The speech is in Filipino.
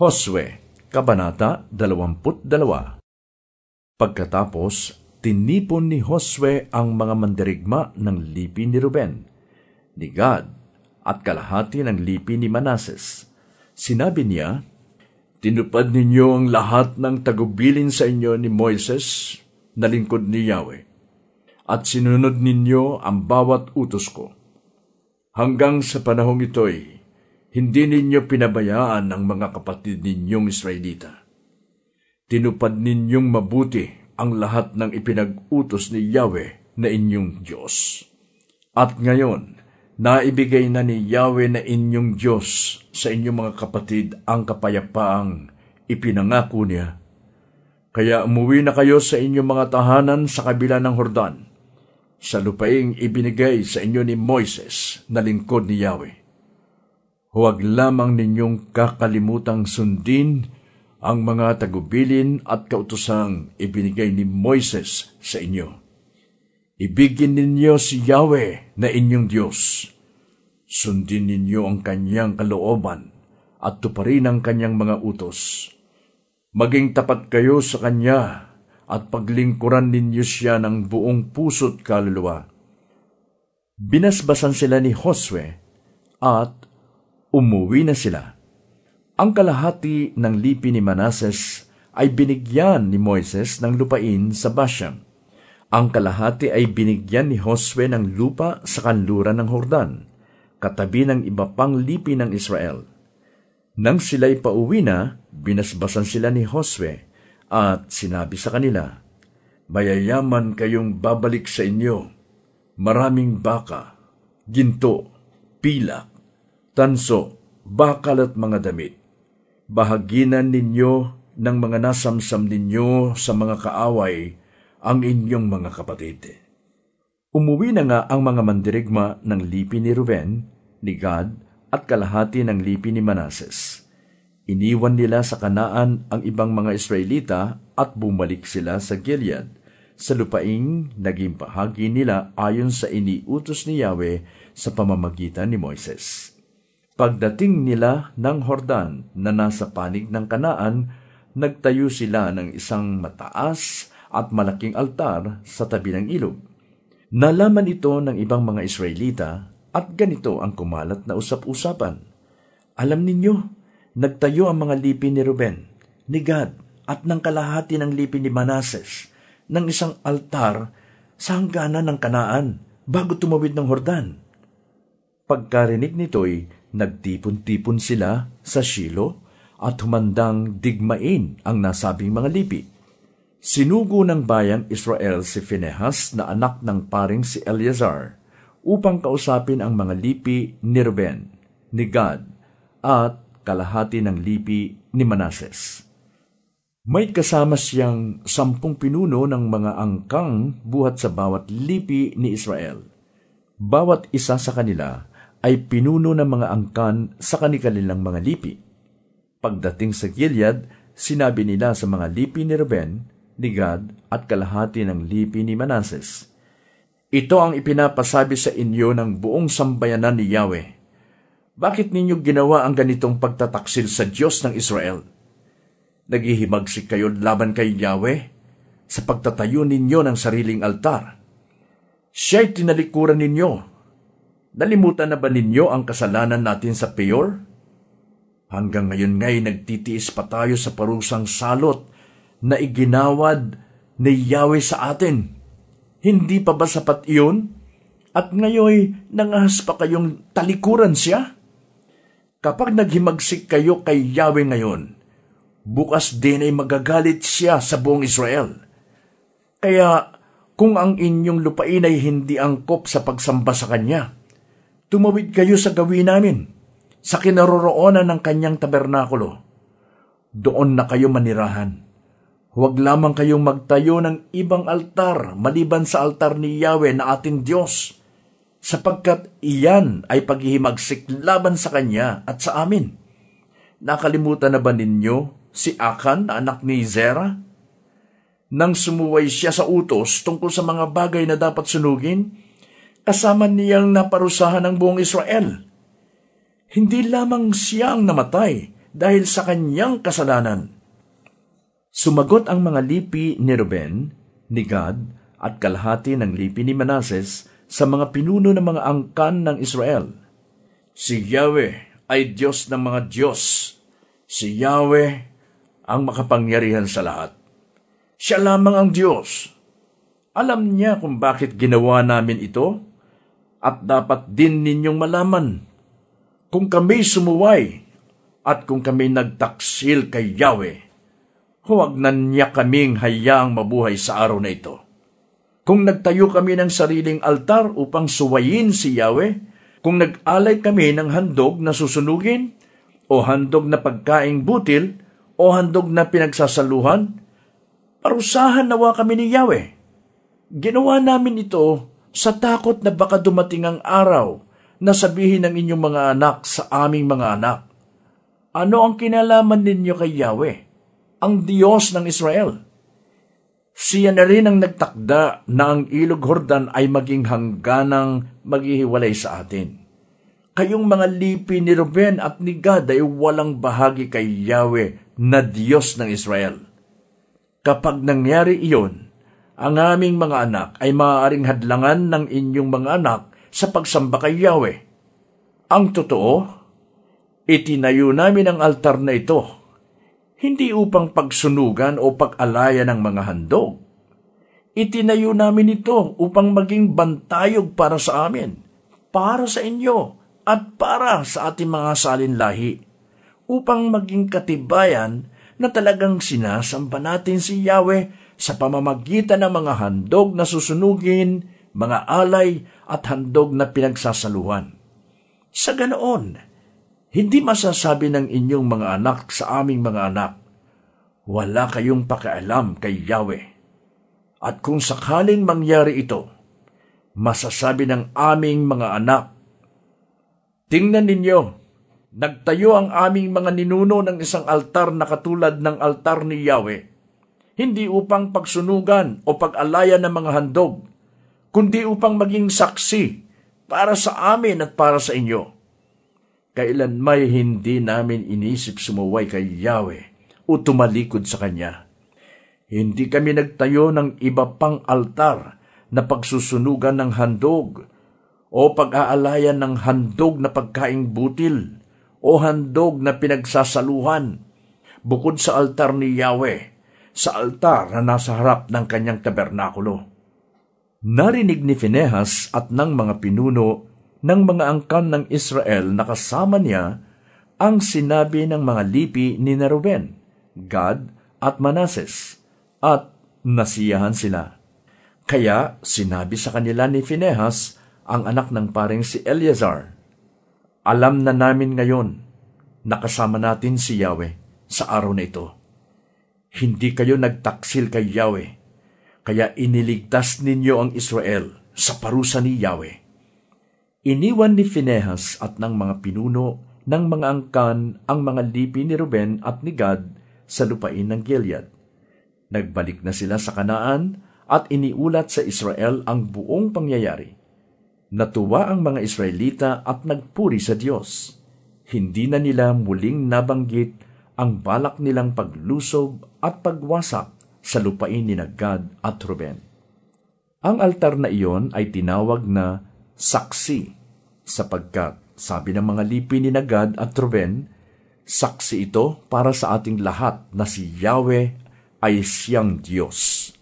Josue, Kabanata 22 Pagkatapos, tinipon ni Josue ang mga mandirigma ng lipi ni Ruben, ni Gad, at kalahati ng lipi ni Manases. Sinabi niya, Tinupad ninyo ang lahat ng tagubilin sa inyo ni Moises na lingkod ni Yahweh, at sinunod ninyo ang bawat utos ko. Hanggang sa panahong ito'y hindi ninyo pinabayaan ang mga kapatid ninyong Israelita. Tinupad ninyong mabuti ang lahat ng ipinag-utos ni Yahweh na inyong Diyos. At ngayon, naibigay na ni Yahweh na inyong Diyos sa inyong mga kapatid ang kapayapaang ipinangako niya. Kaya umuwi na kayo sa inyong mga tahanan sa kabila ng Hordan, sa lupaing ibinigay sa inyo ni Moises na lingkod ni Yahweh Huwag lamang ninyong kakalimutang sundin ang mga tagubilin at kautusang ibinigay ni Moises sa inyo. Ibigin ninyo si Yahweh na inyong Diyos. Sundin ninyo ang kanyang kalooban at tuparin ang kanyang mga utos. Maging tapat kayo sa kanya at paglingkuran ninyo siya ng buong puso't kaluluwa. Binasbasan sila ni Josue at Umuwi na sila. Ang kalahati ng lipi ni Manases ay binigyan ni Moises ng lupain sa Bashan. Ang kalahati ay binigyan ni Josue ng lupa sa kanluran ng Hordan, katabi ng iba pang lipi ng Israel. Nang sila'y pauwi na, binasbasan sila ni Josue at sinabi sa kanila, Mayayaman kayong babalik sa inyo, maraming baka, ginto, pilak, tanso, bakal at mga damit. Bahaginan ninyo ng mga nasamsam ninyo sa mga kaaway ang inyong mga kapatid. Umuwi na nga ang mga mandirigma ng lipi ni Ruben, ni Gad, at kalahati ng lipi ni Manases. Iniwan nila sa kanaan ang ibang mga Israelita at bumalik sila sa Gilead, sa lupaing naging bahagi nila ayon sa iniutos ni Yahweh sa pamamagitan ni Moises. Pagdating nila ng Hordan na nasa panig ng kanaan, nagtayo sila ng isang mataas at malaking altar sa tabi ng ilog. Nalaman ito ng ibang mga Israelita at ganito ang kumalat na usap-usapan. Alam ninyo, nagtayo ang mga lipi ni Ruben, ni Gad, at ng kalahati ng lipi ni Manases ng isang altar sa hangganan ng kanaan bago tumawid ng Hordan. Pagkarinig nito'y Nagtipon-tipon sila sa Shilo at humandang digmain ang nasabing mga lipi. Sinugo ng bayang Israel si Phinehas na anak ng paring si Eleazar upang kausapin ang mga lipi ni Ruben, ni Gad, at kalahati ng lipi ni Manases. May kasama siyang sampung pinuno ng mga angkang buhat sa bawat lipi ni Israel. Bawat isa sa kanila ay pinuno ng mga angkan sa kanilang mga lipi. Pagdating sa Gilead, sinabi nila sa mga lipi ni Ruben, ni Gad at kalahati ng lipi ni Manases, Ito ang ipinapasabi sa inyo ng buong sambayanan ni Yahweh. Bakit ninyo ginawa ang ganitong pagtataksil sa Diyos ng Israel? Naghihimagsik kayo laban kay Yahweh sa pagtatayo ninyo ng sariling altar. Siya'y tinalikuran ninyo Nalimutan na ba ninyo ang kasalanan natin sa Peor? Hanggang ngayon nga'y nagtitiis pa tayo sa parusang salot na iginawad ni Yahweh sa atin. Hindi pa ba sapat iyon? At ngayon nangahas pa kayong talikuran siya? Kapag naghimagsik kayo kay Yahweh ngayon, bukas din ay magagalit siya sa buong Israel. Kaya kung ang inyong lupain ay hindi angkop sa pagsamba sa Kanya, tumawid kayo sa gawin namin, sa kinaroroonan ng kanyang tabernakulo. Doon na kayo manirahan. Huwag lamang kayong magtayo ng ibang altar maliban sa altar ni Yahweh na ating Diyos, sapagkat iyan ay paghihimagsik laban sa Kanya at sa amin. Nakalimutan na ba ninyo si Akan na anak ni Zera? Nang sumuway siya sa utos tungkol sa mga bagay na dapat sunugin, kasama niyang naparusahan ng buong Israel. Hindi lamang siya ang namatay dahil sa kanyang kasalanan. Sumagot ang mga lipi ni Ruben, ni Gad, at kalahati ng lipi ni Manases sa mga pinuno ng mga angkan ng Israel. Si Yahweh ay Diyos ng mga Diyos. Si Yahweh ang makapangyarihan sa lahat. Siya lamang ang Diyos. Alam niya kung bakit ginawa namin ito at dapat din ninyong malaman kung kami sumuway at kung kami nagtaksil kay Yahweh, huwag na niya kaming hayaang mabuhay sa araw na ito. Kung nagtayo kami ng sariling altar upang suwayin si Yahweh, kung nag-alay kami ng handog na susunugin, o handog na pagkaing butil, o handog na pinagsasaluhan, parusahan nawa kami ni Yahweh. Ginawa namin ito sa takot na baka dumating ang araw na sabihin ng inyong mga anak sa aming mga anak, Ano ang kinalaman ninyo kay Yahweh, ang Diyos ng Israel? Siya na rin ang nagtakda na ang ilog Hordan ay maging hangganang maghihiwalay sa atin. Kayong mga lipi ni Ruben at ni Gad ay walang bahagi kay Yahweh na Diyos ng Israel. Kapag nangyari iyon, ang aming mga anak ay maaaring hadlangan ng inyong mga anak sa pagsamba kay Yahweh. Ang totoo, itinayo namin ang altar na ito, hindi upang pagsunugan o pag-alaya ng mga handog. Itinayo namin ito upang maging bantayog para sa amin, para sa inyo, at para sa ating mga salinlahi, upang maging katibayan na talagang sinasamba natin si Yahweh sa pamamagitan ng mga handog na susunugin, mga alay at handog na pinagsasaluhan. Sa ganoon, hindi masasabi ng inyong mga anak sa aming mga anak, wala kayong pakialam kay Yahweh. At kung sakaling mangyari ito, masasabi ng aming mga anak, Tingnan ninyo, nagtayo ang aming mga ninuno ng isang altar na katulad ng altar ni Yahweh hindi upang pagsunugan o pag-alaya ng mga handog, kundi upang maging saksi para sa amin at para sa inyo. Kailan may hindi namin inisip sumuway kay Yahweh o tumalikod sa Kanya. Hindi kami nagtayo ng iba pang altar na pagsusunugan ng handog o pag-aalayan ng handog na pagkaing butil o handog na pinagsasaluhan bukod sa altar ni Yahweh sa altar na nasa harap ng kanyang tabernakulo. Narinig ni Finehas at ng mga pinuno ng mga angkan ng Israel na kasama niya ang sinabi ng mga lipi ni Neruben, Gad at Manases, at nasiyahan sila. Kaya sinabi sa kanila ni Finehas, ang anak ng paring si Eleazar, Alam na namin ngayon, nakasama natin si Yahweh sa araw na ito hindi kayo nagtaksil kay Yahweh, kaya iniligtas ninyo ang Israel sa parusa ni Yahweh. Iniwan ni Finehas at ng mga pinuno ng mga angkan ang mga lipi ni Ruben at ni Gad sa lupain ng Gilead. Nagbalik na sila sa Kanaan at iniulat sa Israel ang buong pangyayari. Natuwa ang mga Israelita at nagpuri sa Diyos. Hindi na nila muling nabanggit ang balak nilang paglusob at pagwasak sa lupain ni Gad at Ruben. Ang altar na iyon ay tinawag na saksi sapagkat sabi ng mga lipi ni Gad at Ruben, saksi ito para sa ating lahat na si Yahweh ay siyang Diyos.